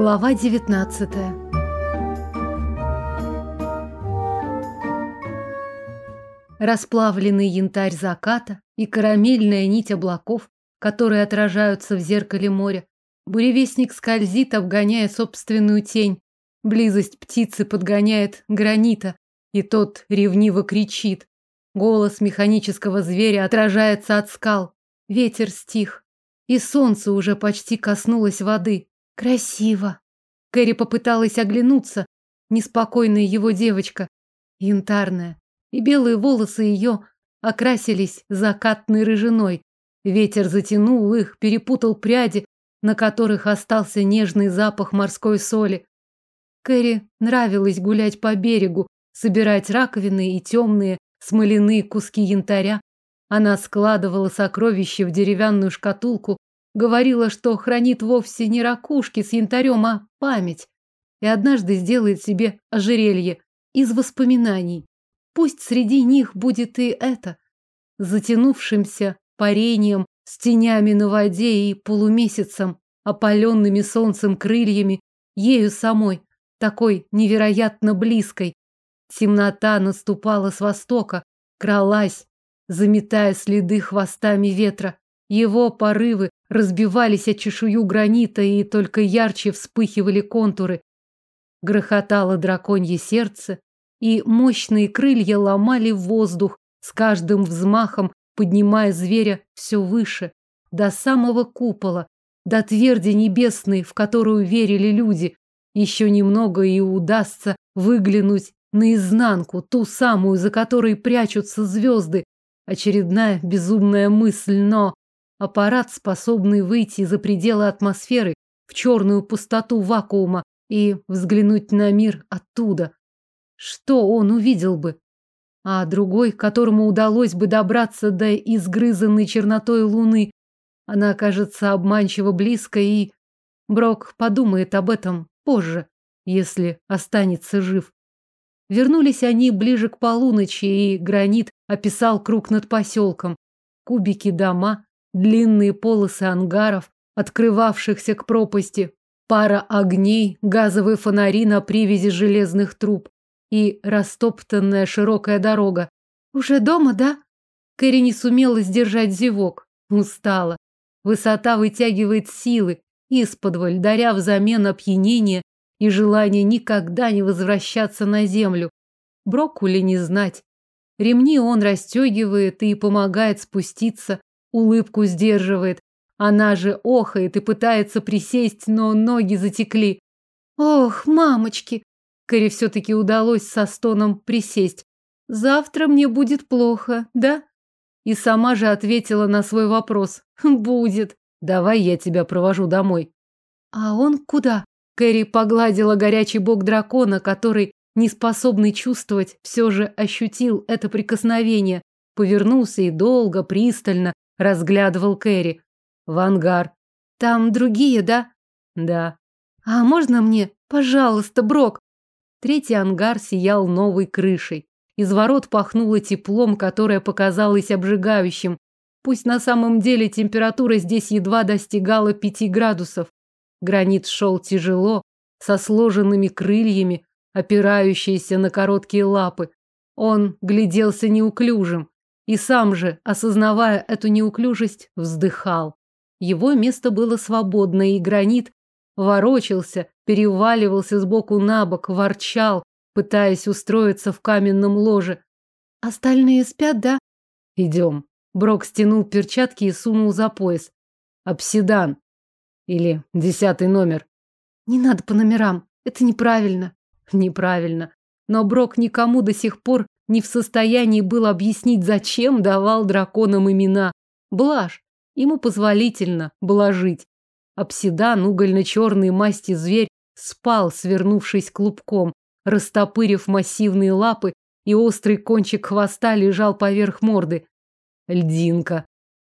Глава 19 Расплавленный янтарь заката и карамельная нить облаков, которые отражаются в зеркале моря. Буревестник скользит, обгоняя собственную тень. Близость птицы подгоняет гранита, и тот ревниво кричит. Голос механического зверя отражается от скал. Ветер стих, и солнце уже почти коснулось воды. Красиво. Кэрри попыталась оглянуться. Неспокойная его девочка, янтарная, и белые волосы ее окрасились закатной рыжиной. Ветер затянул их, перепутал пряди, на которых остался нежный запах морской соли. Кэрри нравилось гулять по берегу, собирать раковины и темные смоляные куски янтаря. Она складывала сокровища в деревянную шкатулку, говорила, что хранит вовсе не ракушки с янтарем, а память. И однажды сделает себе ожерелье из воспоминаний. Пусть среди них будет и это, затянувшимся парением с тенями на воде и полумесяцем, опаленными солнцем крыльями, ею самой, такой невероятно близкой. Темнота наступала с востока, кралась, заметая следы хвостами ветра. Его порывы разбивались о чешую гранита и только ярче вспыхивали контуры. Грохотало драконье сердце, и мощные крылья ломали воздух, с каждым взмахом поднимая зверя все выше, до самого купола, до тверди небесной, в которую верили люди. Еще немного и удастся выглянуть наизнанку, ту самую, за которой прячутся звезды. Очередная безумная мысль, но аппарат, способный выйти за пределы атмосферы в черную пустоту вакуума и взглянуть на мир оттуда. Что он увидел бы? А другой, которому удалось бы добраться до изгрызанной чернотой луны, она окажется обманчиво близко, и Брок подумает об этом позже, если останется жив. Вернулись они ближе к полуночи, и гранит описал круг над поселком. Кубики дома, длинные полосы ангаров, открывавшихся к пропасти, пара огней, газовые фонари на привязи железных труб и растоптанная широкая дорога. «Уже дома, да?» Кэрри не сумела сдержать зевок. Устала. Высота вытягивает силы, исподволь, даря взамен опьянение и желание никогда не возвращаться на землю. Брокколи не знать. Ремни он расстегивает и помогает спуститься, улыбку сдерживает. Она же охает и пытается присесть, но ноги затекли. Ох, мамочки! Кэрри все-таки удалось со стоном присесть. Завтра мне будет плохо, да? И сама же ответила на свой вопрос. Будет. Давай я тебя провожу домой. А он куда? Кэрри погладила горячий бок дракона, который, не способный чувствовать, все же ощутил это прикосновение, повернулся и долго, пристально разглядывал Кэрри. В ангар. Там другие, да? Да. А можно мне, пожалуйста, Брок? Третий ангар сиял новой крышей. Из ворот пахнуло теплом, которое показалось обжигающим. Пусть на самом деле температура здесь едва достигала пяти градусов. Гранит шел тяжело, со сложенными крыльями, опирающиеся на короткие лапы. Он гляделся неуклюжим и сам же, осознавая эту неуклюжесть, вздыхал. Его место было свободно, и гранит ворочался, переваливался с боку на бок, ворчал, пытаясь устроиться в каменном ложе. «Остальные спят, да?» «Идем». Брок стянул перчатки и сунул за пояс. «Обсидан. Или десятый номер. Не надо по номерам. Это неправильно. Неправильно. Но Брок никому до сих пор не в состоянии был объяснить, зачем давал драконам имена. Блажь. Ему позволительно блажить. Обсидан, угольно-черный масти зверь, спал, свернувшись клубком, растопырив массивные лапы, и острый кончик хвоста лежал поверх морды. Льдинка.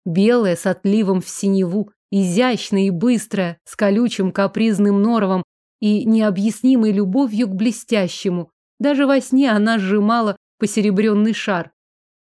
Белая, с отливом в синеву, изящная и быстрая, с колючим капризным норовом и необъяснимой любовью к блестящему. Даже во сне она сжимала посеребренный шар.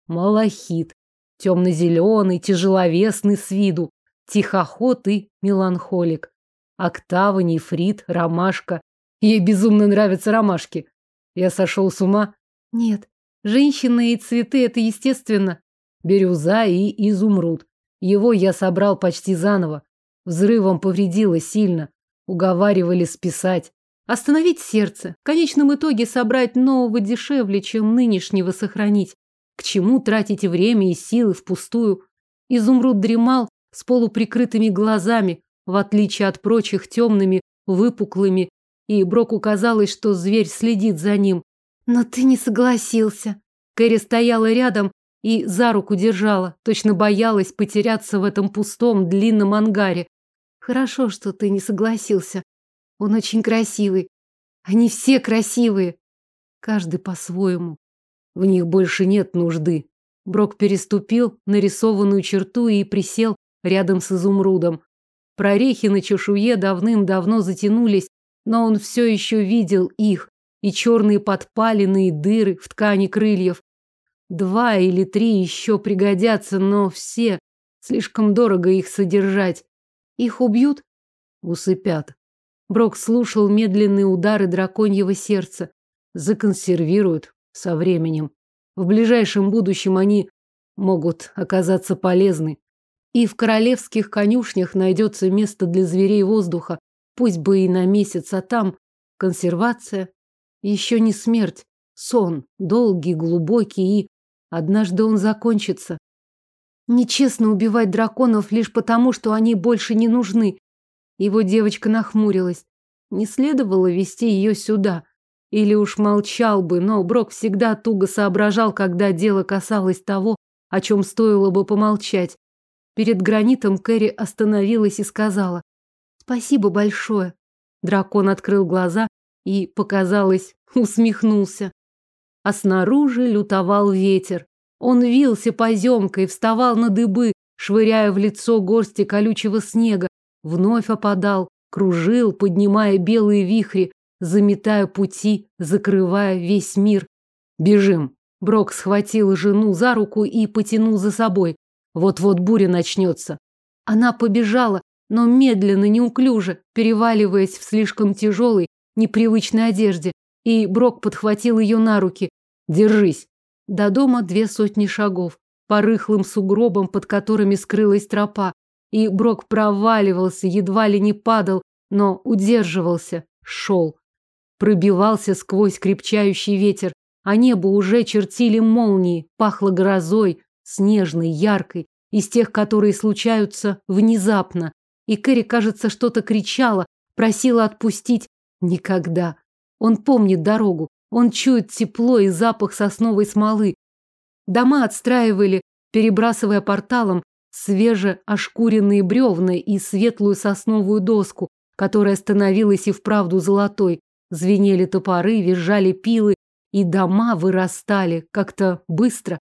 Малахит. Темно-зеленый, тяжеловесный с виду, тихоход и меланхолик. Октава, нефрит, ромашка. Ей безумно нравятся ромашки. Я сошел с ума? Нет. Женщины и цветы – это естественно. Бирюза и изумруд. Его я собрал почти заново. Взрывом повредило сильно. Уговаривали списать. Остановить сердце. В конечном итоге собрать нового дешевле, чем нынешнего сохранить. К чему тратить время и силы впустую? Изумруд дремал с полуприкрытыми глазами, в отличие от прочих темными, выпуклыми, и Броку казалось, что зверь следит за ним. Но ты не согласился. Кэрри стояла рядом и за руку держала, точно боялась потеряться в этом пустом длинном ангаре. Хорошо, что ты не согласился. Он очень красивый. Они все красивые. Каждый по-своему. В них больше нет нужды. Брок переступил нарисованную черту и присел рядом с изумрудом. Прорехи на чешуе давным-давно затянулись, но он все еще видел их, и черные подпалины, дыры в ткани крыльев. Два или три еще пригодятся, но все слишком дорого их содержать. Их убьют? Усыпят. Брок слушал медленные удары драконьего сердца. Законсервируют со временем. В ближайшем будущем они могут оказаться полезны. И в королевских конюшнях найдется место для зверей воздуха, пусть бы и на месяц, а там консервация. Еще не смерть, сон, долгий, глубокий, и однажды он закончится. Нечестно убивать драконов лишь потому, что они больше не нужны. Его девочка нахмурилась. Не следовало вести ее сюда. Или уж молчал бы, но Брок всегда туго соображал, когда дело касалось того, о чем стоило бы помолчать. Перед гранитом Кэрри остановилась и сказала «Спасибо большое». Дракон открыл глаза и, показалось, усмехнулся. А снаружи лютовал ветер. Он вился поземкой, вставал на дыбы, швыряя в лицо горсти колючего снега, вновь опадал, кружил, поднимая белые вихри, заметая пути, закрывая весь мир. Бежим. Брок схватил жену за руку и потянул за собой. Вот-вот буря начнется. Она побежала, но медленно, неуклюже, переваливаясь в слишком тяжелой, непривычной одежде, и Брок подхватил ее на руки. «Держись!» До дома две сотни шагов, по рыхлым сугробам, под которыми скрылась тропа, и Брок проваливался, едва ли не падал, но удерживался, шел. Пробивался сквозь крепчающий ветер, а небо уже чертили молнии, пахло грозой, снежной, яркой, из тех, которые случаются внезапно. И Кэрри, кажется, что-то кричала, просила отпустить. Никогда. Он помнит дорогу, он чует тепло и запах сосновой смолы. Дома отстраивали, перебрасывая порталом свеже ошкуренные бревна и светлую сосновую доску, которая становилась и вправду золотой. Звенели топоры, визжали пилы, и дома вырастали как-то быстро.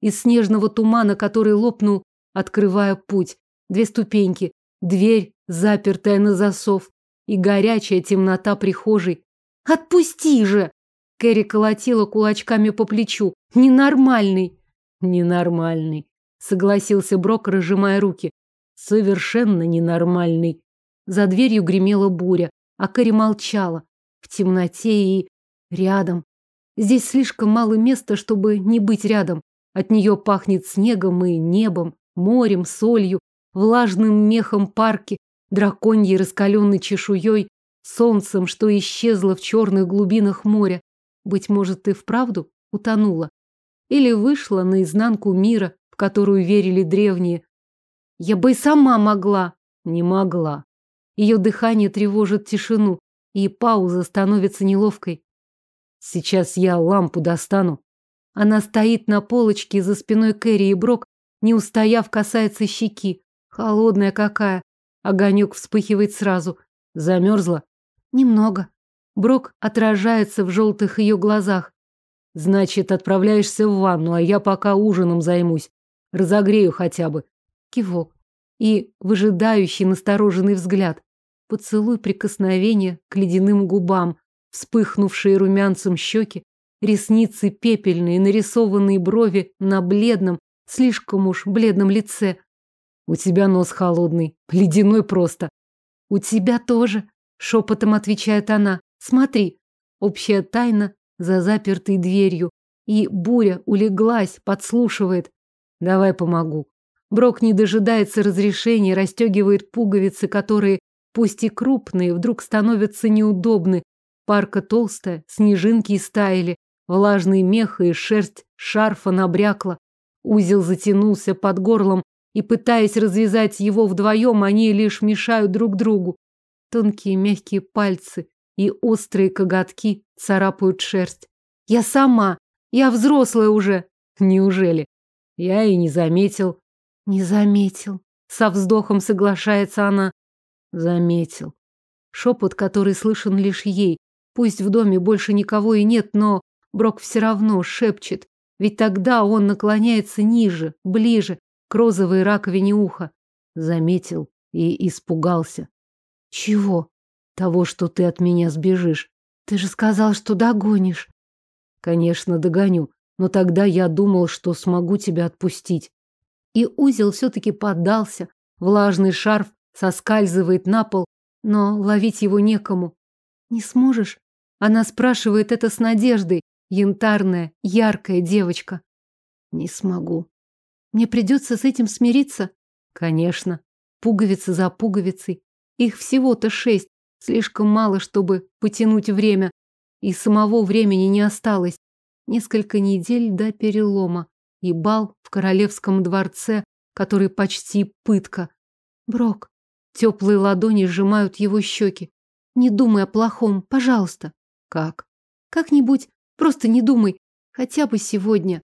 Из снежного тумана, который лопнул, открывая путь. Две ступеньки, дверь, запертая на засов, и горячая темнота прихожей. «Отпусти же!» Кэрри колотила кулачками по плечу. «Ненормальный!» «Ненормальный!» Согласился Брок, разжимая руки. Совершенно ненормальный. За дверью гремела буря, а Кэрри молчала. В темноте и рядом. Здесь слишком мало места, чтобы не быть рядом. От нее пахнет снегом и небом, морем, солью, влажным мехом парки, драконьей раскаленной чешуей, солнцем, что исчезло в черных глубинах моря. Быть может, ты вправду утонула? Или вышла наизнанку мира, в которую верили древние. Я бы и сама могла. Не могла. Ее дыхание тревожит тишину, и пауза становится неловкой. Сейчас я лампу достану. Она стоит на полочке за спиной Кэрри, и Брок, не устояв, касается щеки. Холодная какая. Огонек вспыхивает сразу. Замерзла? Немного. Брок отражается в желтых ее глазах. Значит, отправляешься в ванну, а я пока ужином займусь. Разогрею хотя бы. Кивок. И выжидающий настороженный взгляд. Поцелуй прикосновения к ледяным губам, вспыхнувшие румянцем щеки, ресницы пепельные, нарисованные брови на бледном, слишком уж бледном лице. У тебя нос холодный, ледяной просто. У тебя тоже, шепотом отвечает она. Смотри, общая тайна за запертой дверью. И буря улеглась, подслушивает. Давай помогу. Брок не дожидается разрешения, расстегивает пуговицы, которые, пусть и крупные, вдруг становятся неудобны. Парка толстая, снежинки истаяли, влажный мех и шерсть шарфа набрякла. Узел затянулся под горлом, и, пытаясь развязать его вдвоем, они лишь мешают друг другу. Тонкие мягкие пальцы и острые коготки царапают шерсть. Я сама, я взрослая уже. Неужели? Я и не заметил. Не заметил. Со вздохом соглашается она. Заметил. Шепот, который слышен лишь ей. Пусть в доме больше никого и нет, но Брок все равно шепчет. Ведь тогда он наклоняется ниже, ближе, к розовой раковине уха. Заметил и испугался. Чего? Того, что ты от меня сбежишь. Ты же сказал, что догонишь. Конечно, догоню, но тогда я думал, что смогу тебя отпустить. И узел все-таки поддался. Влажный шарф соскальзывает на пол, но ловить его некому. Не сможешь? Она спрашивает это с надеждой. Янтарная, яркая девочка. Не смогу. Мне придется с этим смириться? Конечно. Пуговица за пуговицей. Их всего-то шесть. Слишком мало, чтобы потянуть время. И самого времени не осталось. Несколько недель до перелома. И бал в королевском дворце, который почти пытка. Брок. Теплые ладони сжимают его щеки. Не думай о плохом, пожалуйста. Как? Как-нибудь. Просто не думай. Хотя бы сегодня.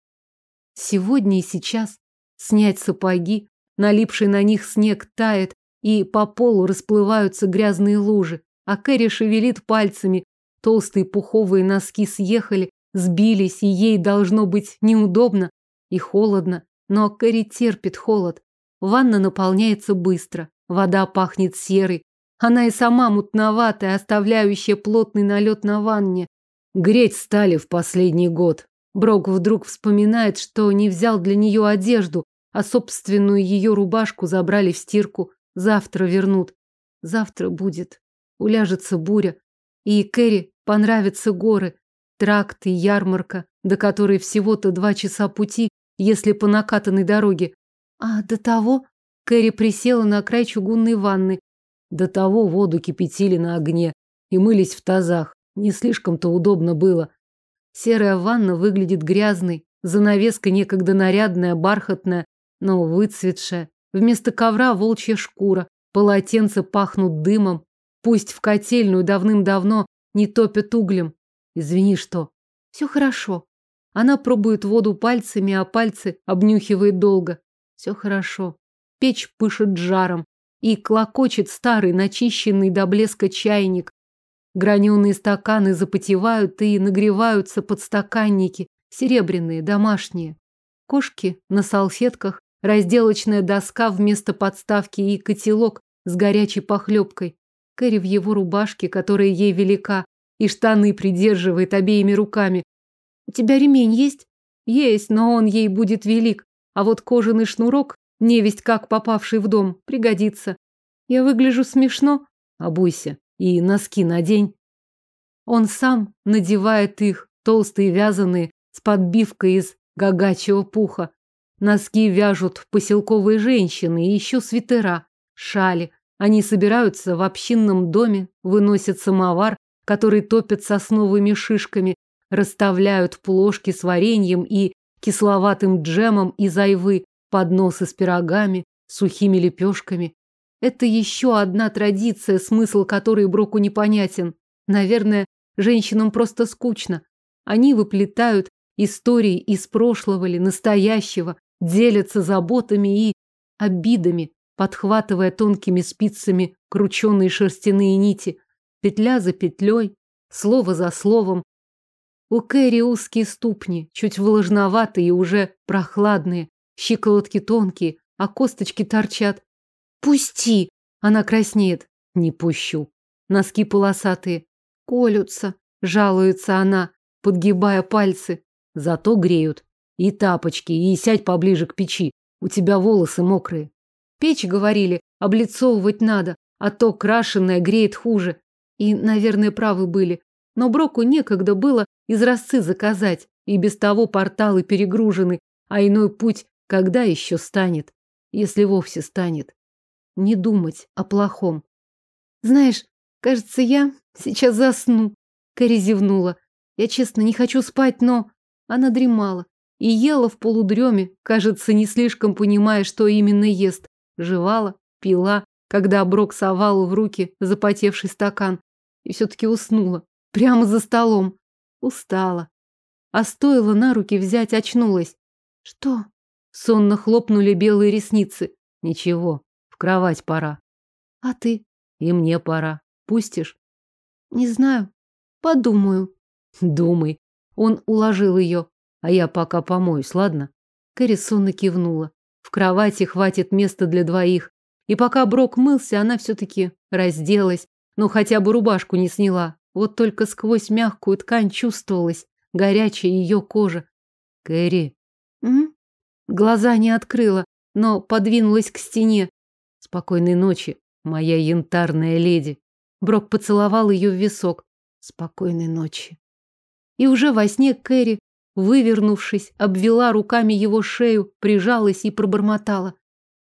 Сегодня и сейчас снять сапоги, налипший на них снег тает, и по полу расплываются грязные лужи, а Кэрри шевелит пальцами, толстые пуховые носки съехали, сбились, и ей должно быть неудобно и холодно, но Кэрри терпит холод. Ванна наполняется быстро, вода пахнет серой, она и сама мутноватая, оставляющая плотный налет на ванне. Греть стали в последний год. Брок вдруг вспоминает, что не взял для нее одежду, а собственную ее рубашку забрали в стирку. Завтра вернут. Завтра будет. Уляжется буря. И Кэрри понравятся горы, тракты, ярмарка, до которой всего-то два часа пути, если по накатанной дороге. А до того Кэрри присела на край чугунной ванны. До того воду кипятили на огне и мылись в тазах. Не слишком-то удобно было. Серая ванна выглядит грязной, занавеска некогда нарядная, бархатная, но выцветшая. Вместо ковра волчья шкура, полотенца пахнут дымом. Пусть в котельную давным-давно не топят углем. Извини, что? Все хорошо. Она пробует воду пальцами, а пальцы обнюхивает долго. Все хорошо. Печь пышет жаром. И клокочет старый, начищенный до блеска чайник. Граненые стаканы запотевают и нагреваются подстаканники, серебряные, домашние. Кошки на салфетках разделочная доска вместо подставки и котелок с горячей похлебкой. Кэрри в его рубашке, которая ей велика, и штаны придерживает обеими руками. У тебя ремень есть? Есть, но он ей будет велик. А вот кожаный шнурок, невесть как попавший в дом, пригодится. Я выгляжу смешно? Обуйся и носки надень. Он сам надевает их, толстые вязаные, с подбивкой из гагачьего пуха. Носки вяжут поселковые женщины и еще свитера, шали. Они собираются в общинном доме, выносят самовар, который топят сосновыми шишками, расставляют плошки с вареньем и кисловатым джемом из айвы, подносы с пирогами, сухими лепешками. Это еще одна традиция, смысл которой Броку непонятен. Наверное, женщинам просто скучно. Они выплетают истории из прошлого ли, настоящего, делятся заботами и обидами, подхватывая тонкими спицами крученные шерстяные нити, петля за петлей, слово за словом. У Кэрри узкие ступни, чуть влажноватые и уже прохладные, щиколотки тонкие, а косточки торчат. «Пусти!» Она краснеет. «Не пущу». Носки полосатые. «Колются», жалуется она, подгибая пальцы. Зато греют. И тапочки, и сядь поближе к печи. У тебя волосы мокрые. Печь, говорили, облицовывать надо, а то крашеное греет хуже. И, наверное, правы были. Но Броку некогда было изразцы заказать, и без того порталы перегружены, а иной путь когда еще станет, если вовсе станет. Не думать о плохом. Знаешь, кажется, я сейчас засну. Кэрри зевнула. Я, честно, не хочу спать, но... Она дремала и ела в полудреме, кажется, не слишком понимая, что именно ест. Жевала, пила, когда Брок совал в руки запотевший стакан. И все-таки уснула. Прямо за столом. Устала. А стоило на руки взять, очнулась. Что? Сонно хлопнули белые ресницы. Ничего, в кровать пора. А ты? И мне пора. Пустишь? Не знаю. Подумаю. Думай. Он уложил ее. А я пока помоюсь, ладно? Кэрри сонно кивнула. В кровати хватит места для двоих. И пока Брок мылся, она все-таки разделась. Но хотя бы рубашку не сняла. Вот только сквозь мягкую ткань чувствовалась горячая ее кожа. Кэрри. М? Глаза не открыла, но подвинулась к стене. Спокойной ночи, моя янтарная леди. Брок поцеловал ее в висок. Спокойной ночи. И уже во сне Кэрри, вывернувшись, обвела руками его шею, прижалась и пробормотала.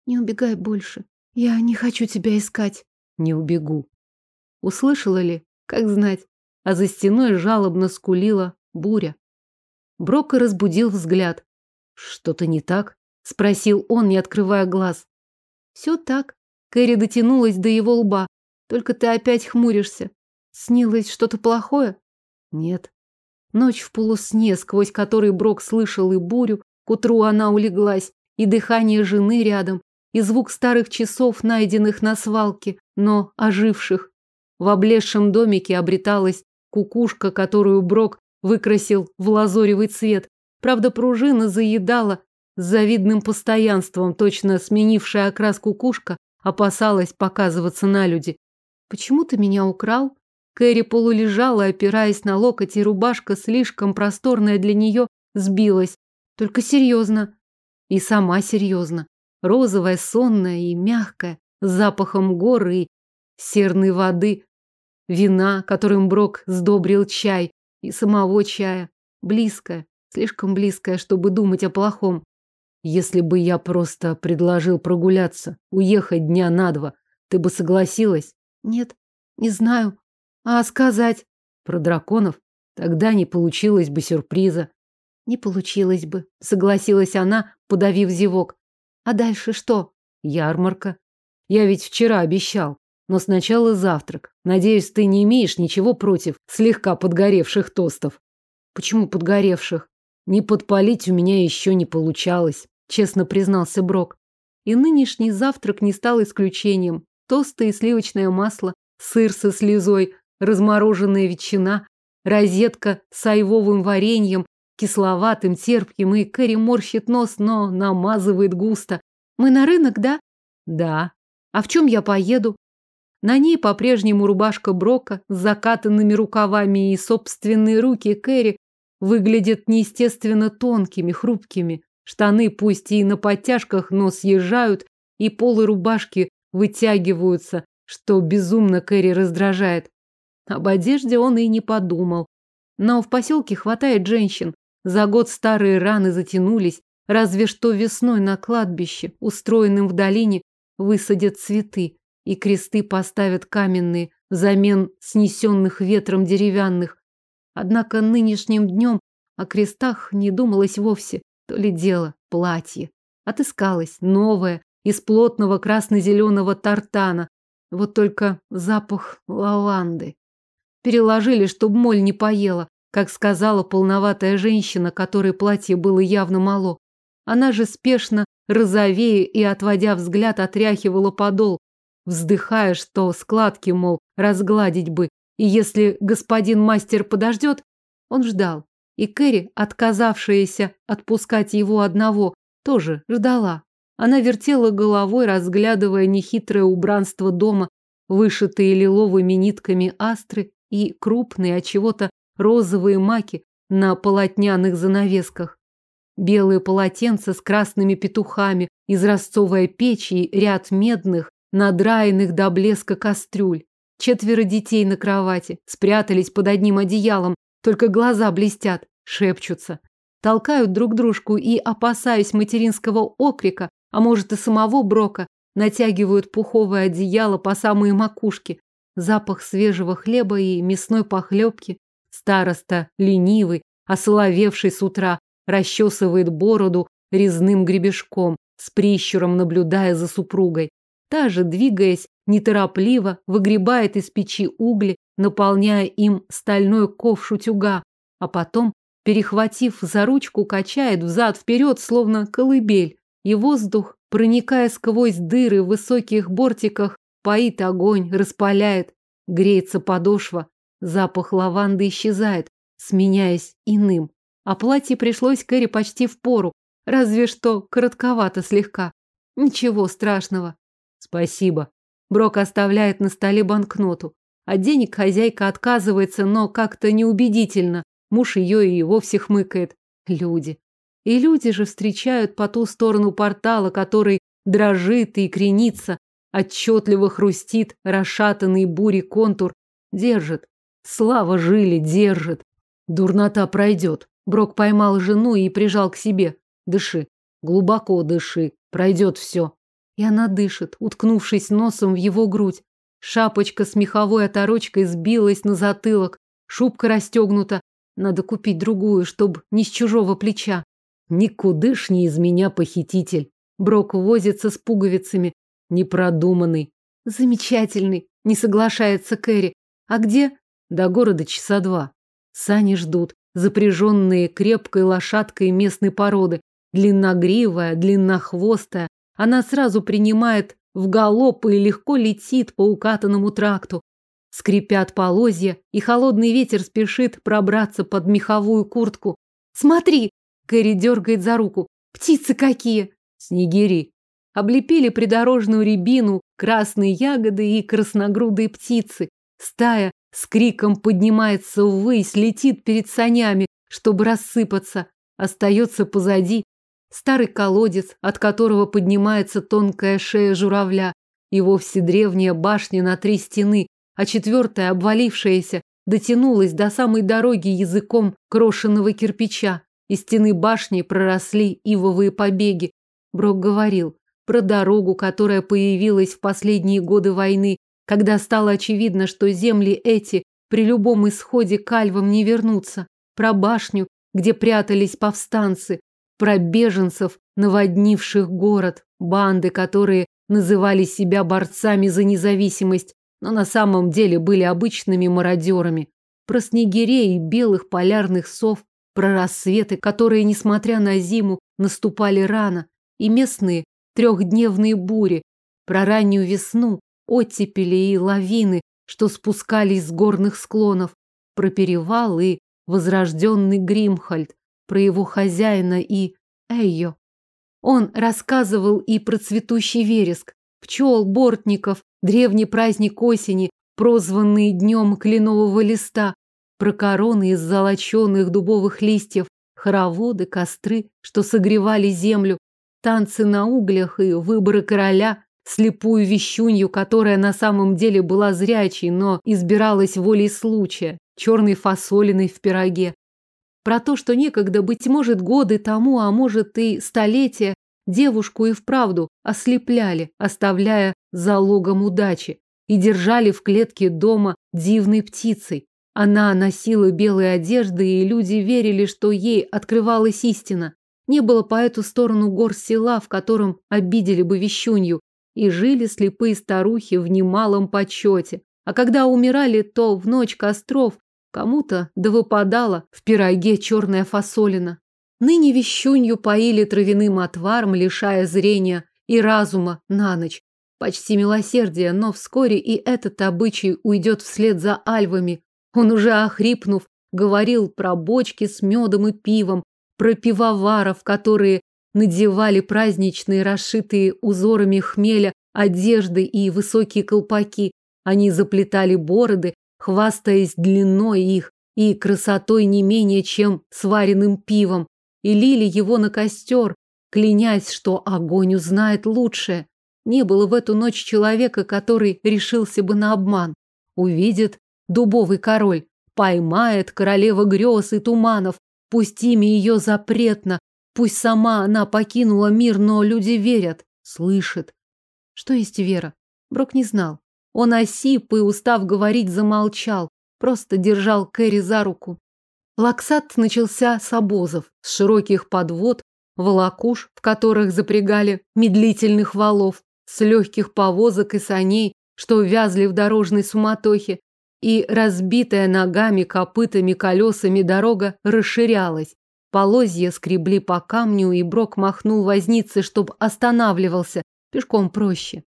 Не убегай больше. Я не хочу тебя искать. Не убегу. Услышала ли? Как знать. А за стеной жалобно скулила буря. Брока разбудил взгляд. Что-то не так? Спросил он, не открывая глаз. Все так. Кэрри дотянулась до его лба. Только ты опять хмуришься. Снилось что-то плохое? Нет. Ночь в полусне, сквозь который Брок слышал и бурю, к утру она улеглась, и дыхание жены рядом, и звук старых часов, найденных на свалке, но оживших. В облезшем домике обреталась кукушка, которую Брок выкрасил в лазоревый цвет. Правда, пружина заедала с завидным постоянством, точно сменившая окрас кукушка, опасалась показываться на люди. «Почему ты меня украл?» Кэрри полулежала, опираясь на локоть, и рубашка, слишком просторная для нее, сбилась. Только серьезно. И сама серьезно. Розовая, сонная и мягкая, с запахом горы и серной воды, вина, которым Брок сдобрил чай, и самого чая. Близкая, слишком близкая, чтобы думать о плохом. Если бы я просто предложил прогуляться, уехать дня на два, ты бы согласилась? Нет, не знаю. А сказать? Про драконов? Тогда не получилось бы сюрприза. Не получилось бы, согласилась она, подавив зевок. А дальше что? Ярмарка. Я ведь вчера обещал. Но сначала завтрак. Надеюсь, ты не имеешь ничего против слегка подгоревших тостов. Почему подгоревших? Не подпалить у меня еще не получалось, честно признался Брок. И нынешний завтрак не стал исключением. Тосты и сливочное масло, сыр со слезой, размороженная ветчина, розетка с айвовым вареньем, кисловатым, терпким, и Кэрри морщит нос, но намазывает густо. Мы на рынок, да? Да. А в чем я поеду? На ней по-прежнему рубашка Брока с закатанными рукавами и собственные руки Кэрри выглядят неестественно тонкими, хрупкими. Штаны пусть и на подтяжках, но съезжают, и полы рубашки вытягиваются, что безумно Кэрри раздражает. Об одежде он и не подумал. Но в поселке хватает женщин. За год старые раны затянулись, разве что весной на кладбище, устроенном в долине, высадят цветы и кресты поставят каменные взамен снесенных ветром деревянных. Однако нынешним днем о крестах не думалось вовсе. То ли дело платье. Отыскалось новое, из плотного красно-зеленого тартана. Вот только запах лаванды. Переложили, чтоб моль не поела, как сказала полноватая женщина, которой платье было явно мало. Она же спешно, розовея и, отводя взгляд, отряхивала подол, вздыхая, что складки, мол, разгладить бы, и если господин мастер подождет, он ждал. И Кэрри, отказавшаяся отпускать его одного, тоже ждала. Она вертела головой, разглядывая нехитрое убранство дома, вышитые лиловыми нитками астры и крупные от чего-то розовые маки на полотняных занавесках. Белые полотенца с красными петухами, изразцовая печь и ряд медных, надраенных до блеска кастрюль. Четверо детей на кровати, спрятались под одним одеялом, только глаза блестят, шепчутся. Толкают друг дружку и, опасаясь материнского окрика, а может и самого Брока, натягивают пуховое одеяло по самые макушки. Запах свежего хлеба и мясной похлебки. Староста, ленивый, осоловевший с утра, расчесывает бороду резным гребешком, с прищуром наблюдая за супругой. Та же, двигаясь неторопливо, выгребает из печи угли, наполняя им стальной ковш утюга, а потом, перехватив за ручку, качает взад-вперед, словно колыбель, и воздух, проникая сквозь дыры в высоких бортиках, поит огонь, распаляет, греется подошва, запах лаванды исчезает, сменяясь иным. А платье пришлось Кэрри почти в пору, разве что коротковато слегка. Ничего страшного. Спасибо. Брок оставляет на столе банкноту. От денег хозяйка отказывается, но как-то неубедительно. Муж ее и вовсе хмыкает. Люди. И люди же встречают по ту сторону портала, который дрожит и кренится, отчетливо хрустит расшатанный бурей контур. Держит. Слава жили, держит. Дурнота пройдет. Брок поймал жену и прижал к себе. Дыши. Глубоко дыши. Пройдет все. И она дышит, уткнувшись носом в его грудь. Шапочка с меховой оторочкой сбилась на затылок. Шубка расстегнута. Надо купить другую, чтоб не с чужого плеча. Никудышний из меня похититель. Брок возится с пуговицами. Непродуманный. Замечательный. Не соглашается Кэрри. А где? До города часа два. Сани ждут, запряженные крепкой лошадкой местной породы. Длинногривая, длиннохвостая, она сразу принимает в галоп и легко летит по укатанному тракту. Скрипят полозья, и холодный ветер спешит пробраться под меховую куртку. «Смотри!» — Кэрри дергает за руку. «Птицы какие!» «Снегири!» Облепили придорожную рябину, красные ягоды и красногрудые птицы. Стая с криком поднимается ввысь, летит перед санями, чтобы рассыпаться. Остается позади Старый колодец, от которого поднимается тонкая шея журавля, и вовсе древняя башня на три стены, а четвертая, обвалившаяся, дотянулась до самой дороги языком крошенного кирпича. Из стены башни проросли ивовые побеги. Брок говорил про дорогу, которая появилась в последние годы войны, когда стало очевидно, что земли эти при любом исходе к альвам не вернутся, про башню, где прятались повстанцы, про беженцев, наводнивших город, банды, которые называли себя борцами за независимость, но на самом деле были обычными мародерами, про снегирей и белых полярных сов, про рассветы, которые, несмотря на зиму, наступали рано, и местные трехдневные бури, про раннюю весну, оттепели и лавины, что спускались с горных склонов, про перевал и возрожденный Гримхальд, про его хозяина и Эйо. Он рассказывал и про цветущий вереск, пчел, бортников, древний праздник осени, прозванный днем кленового листа, про короны из золоченых дубовых листьев, хороводы, костры, что согревали землю, танцы на углях и выборы короля, слепую вещунью, которая на самом деле была зрячей, но избиралась волей случая, черной фасолиной в пироге, про то, что некогда, быть может, годы тому, а может и столетия, девушку и вправду ослепляли, оставляя залогом удачи, и держали в клетке дома дивной птицей. Она носила белые одежды, и люди верили, что ей открывалась истина. Не было по эту сторону гор села, в котором обидели бы вещунью, и жили слепые старухи в немалом почете. А когда умирали, то в ночь костров Кому-то да выпадала в пироге черная фасолина. Ныне вещунью поили травяным отваром, лишая зрения и разума на ночь. Почти милосердие, но вскоре и этот обычай уйдет вслед за альвами. Он уже охрипнув, говорил про бочки с медом и пивом, про пивоваров, которые надевали праздничные, расшитые узорами хмеля, одежды и высокие колпаки. Они заплетали бороды, хвастаясь длиной их и красотой не менее, чем сваренным пивом, и лили его на костер, клянясь, что огонь узнает лучшее. Не было в эту ночь человека, который решился бы на обман. Увидит дубовый король, поймает королева грез и туманов, пусть имя ее запретно, пусть сама она покинула мир, но люди верят, слышат. Что есть вера? Брок не знал. Он осип и, устав говорить, замолчал, просто держал Кэрри за руку. Лаксат начался с обозов, с широких подвод, волокуш, в которых запрягали медлительных валов, с легких повозок и саней, что вязли в дорожной суматохе, и разбитая ногами, копытами, колесами дорога расширялась. Полозья скребли по камню, и Брок махнул вознице, чтоб останавливался, пешком проще.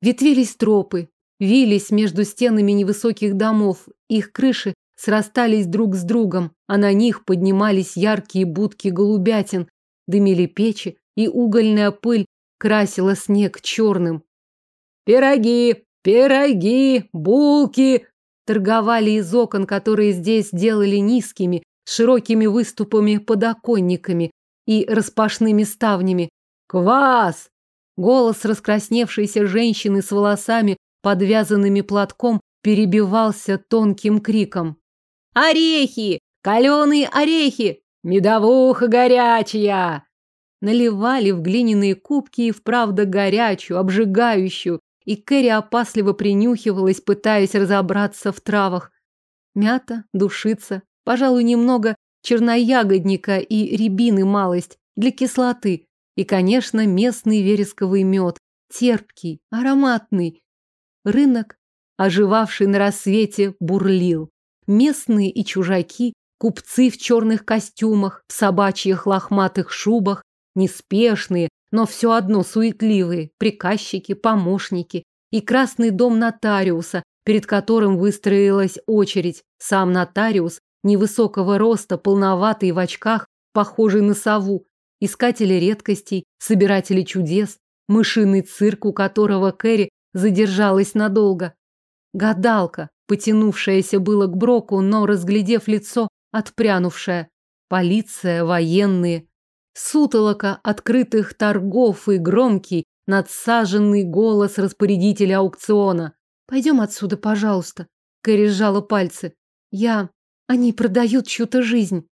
Ветвились тропы, вились между стенами невысоких домов, их крыши срастались друг с другом, а на них поднимались яркие будки голубятин, дымили печи, и угольная пыль красила снег черным. «Пироги! Пироги! Булки!» торговали из окон, которые здесь делали низкими, широкими выступами подоконниками и распашными ставнями. «Квас!» Голос раскрасневшейся женщины с волосами, подвязанными платком, перебивался тонким криком. «Орехи! Каленые орехи! Медовуха горячая!» Наливали в глиняные кубки и вправду горячую, обжигающую, и Кэрри опасливо принюхивалась, пытаясь разобраться в травах. Мята, душица, пожалуй, немного черноягодника и рябины малость для кислоты. И, конечно, местный вересковый мед, терпкий, ароматный. Рынок, оживавший на рассвете, бурлил. Местные и чужаки, купцы в черных костюмах, в собачьих лохматых шубах, неспешные, но все одно суетливые, приказчики, помощники и красный дом нотариуса, перед которым выстроилась очередь. Сам нотариус, невысокого роста, полноватый в очках, похожий на сову, искатели редкостей, собиратели чудес, мышиный цирк, у которого Кэрри задержалась надолго. Гадалка, потянувшаяся было к Броку, но, разглядев лицо, отпрянувшая. Полиция, военные, Сутолока открытых торгов и громкий, надсаженный голос распорядителя аукциона. «Пойдем отсюда, пожалуйста», — Кэрри сжала пальцы. «Я... Они продают чью-то жизнь».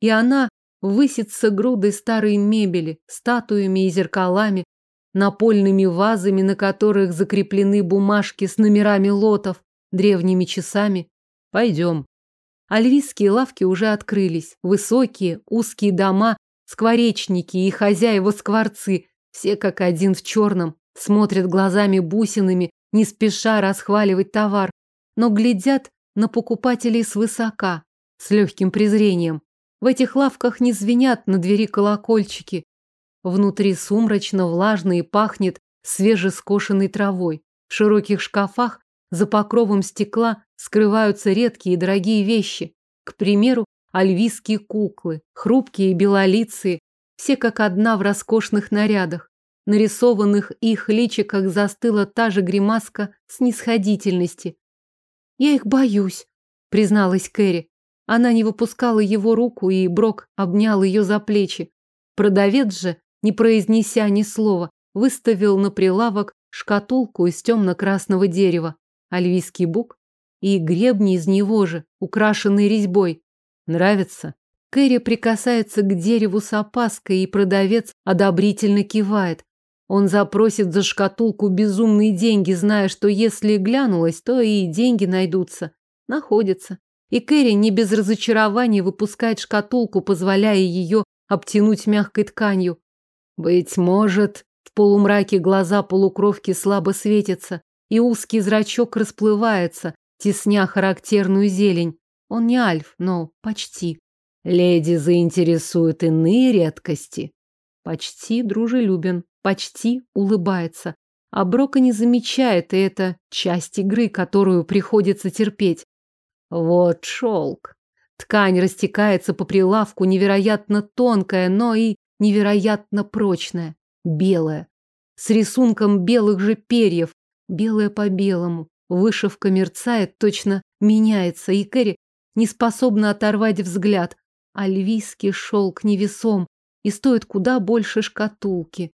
И она высится грудой старой мебели, статуями и зеркалами, напольными вазами, на которых закреплены бумажки с номерами лотов, древними часами. Пойдем. Альвийские лавки уже открылись. Высокие, узкие дома Скворечники и хозяева скворцы, все как один в черном, смотрят глазами бусинами, не спеша расхваливать товар, но глядят на покупателей свысока, с легким презрением. В этих лавках не звенят на двери колокольчики. Внутри сумрачно, влажно и пахнет свежескошенной травой. В широких шкафах за покровом стекла скрываются редкие и дорогие вещи. К примеру, альвийские куклы, хрупкие и белолицые, все как одна в роскошных нарядах. Нарисованных их личиках застыла та же гримаска снисходительности. «Я их боюсь», — призналась Кэрри. Она не выпускала его руку, и Брок обнял ее за плечи. Продавец же, не произнеся ни слова, выставил на прилавок шкатулку из темно-красного дерева, альвийский бук и гребни из него же, украшенные резьбой. Нравится? Кэрри прикасается к дереву с опаской, и продавец одобрительно кивает. Он запросит за шкатулку безумные деньги, зная, что если глянулась, то и деньги найдутся. Находятся. И Кэрри не без разочарования выпускает шкатулку, позволяя ее обтянуть мягкой тканью. Быть может, в полумраке глаза полукровки слабо светятся, и узкий зрачок расплывается, тесня характерную зелень. Он не альф, но почти. Леди заинтересуют иные редкости. Почти дружелюбен, почти улыбается. А Брока не замечает, и это часть игры, которую приходится терпеть. Вот шелк. Ткань растекается по прилавку, невероятно тонкая, но и невероятно прочная, белая. С рисунком белых же перьев, белая по белому. Вышивка мерцает, точно меняется, и Кэрри не способна оторвать взгляд. Альвийский шелк невесом и стоит куда больше шкатулки.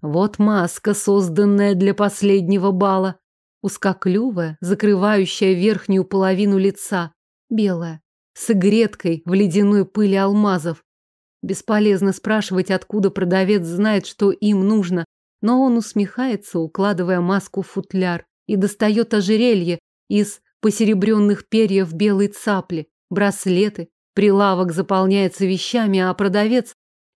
Вот маска, созданная для последнего бала. Узкоклювая, закрывающая верхнюю половину лица. Белая, с игреткой в ледяной пыли алмазов. Бесполезно спрашивать, откуда продавец знает, что им нужно, но он усмехается, укладывая маску в футляр, и достает ожерелье из посеребренных перьев белой цапли, браслеты. Прилавок заполняется вещами, а продавец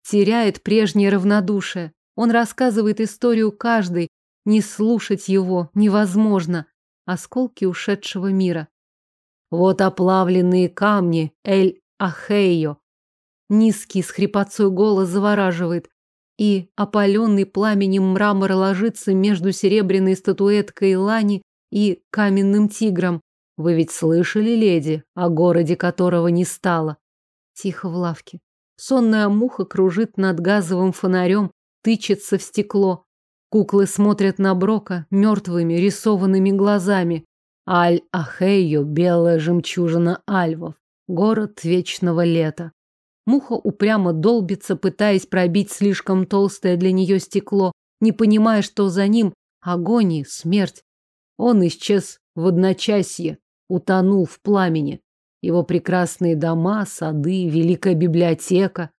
теряет прежнее равнодушие. Он рассказывает историю каждой, не слушать его невозможно. Осколки ушедшего мира. Вот оплавленные камни Эль-Ахейо. Низкий с хрипотцой голос завораживает и опаленный пламенем мрамор ложится между серебряной статуэткой Лани и каменным тигром. Вы ведь слышали, леди, о городе которого не стало? Тихо в лавке. Сонная муха кружит над газовым фонарем, тычется в стекло. Куклы смотрят на Брока мертвыми рисованными глазами. Аль-Ахейо, белая жемчужина альвов, город вечного лета. Муха упрямо долбится, пытаясь пробить слишком толстое для нее стекло, не понимая, что за ним огонь и смерть. Он исчез в одночасье, утонул в пламени. Его прекрасные дома, сады, великая библиотека.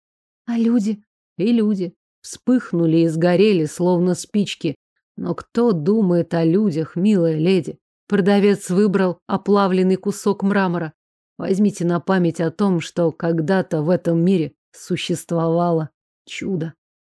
А люди? И люди. Вспыхнули и сгорели, словно спички. Но кто думает о людях, милая леди? Продавец выбрал оплавленный кусок мрамора. Возьмите на память о том, что когда-то в этом мире существовало чудо.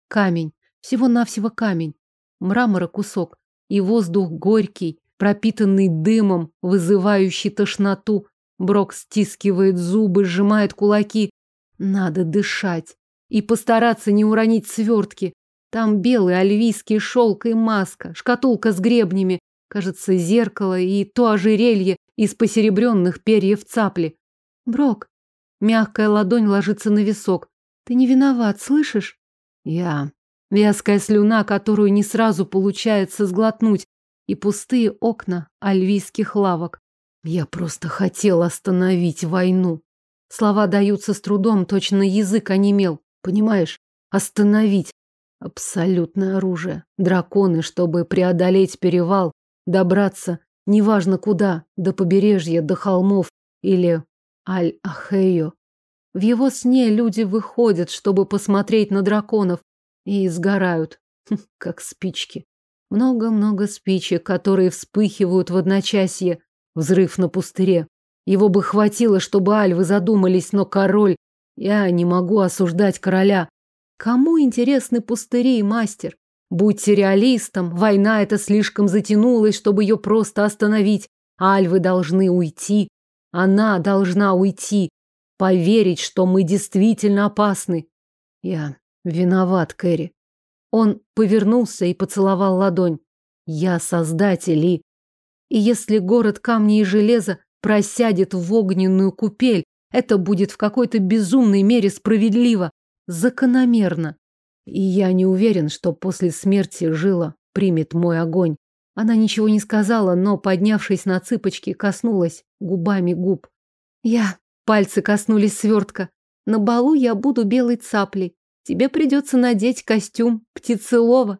Камень, всего-навсего камень, мрамора кусок, и воздух горький, пропитанный дымом, вызывающий тошноту. Брок стискивает зубы, сжимает кулаки. Надо дышать и постараться не уронить свертки. Там белый альвийский шелк и маска, шкатулка с гребнями, кажется, зеркало и то ожерелье, из посеребренных перьев цапли. Брок, мягкая ладонь ложится на висок. Ты не виноват, слышишь? Я. Вязкая слюна, которую не сразу получается сглотнуть, и пустые окна альвийских лавок. Я просто хотел остановить войну. Слова даются с трудом, точно язык онемел. Понимаешь? Остановить. Абсолютное оружие. Драконы, чтобы преодолеть перевал, добраться Неважно куда, до побережья, до холмов или Аль-Ахейо. В его сне люди выходят, чтобы посмотреть на драконов, и сгорают, хм, как спички. Много-много спичек, которые вспыхивают в одночасье. Взрыв на пустыре. Его бы хватило, чтобы альвы задумались, но король... Я не могу осуждать короля. Кому интересны пустыри, мастер? Будьте реалистом, война эта слишком затянулась, чтобы ее просто остановить. Альвы должны уйти. Она должна уйти. Поверить, что мы действительно опасны. Я виноват, Кэрри. Он повернулся и поцеловал ладонь. Я создатель и... И если город камня и железа просядет в огненную купель, это будет в какой-то безумной мере справедливо, закономерно. И я не уверен, что после смерти Жила примет мой огонь. Она ничего не сказала, но, поднявшись на цыпочки, коснулась губами губ. Я... Пальцы коснулись свертка. На балу я буду белой цаплей. Тебе придется надеть костюм птицелова.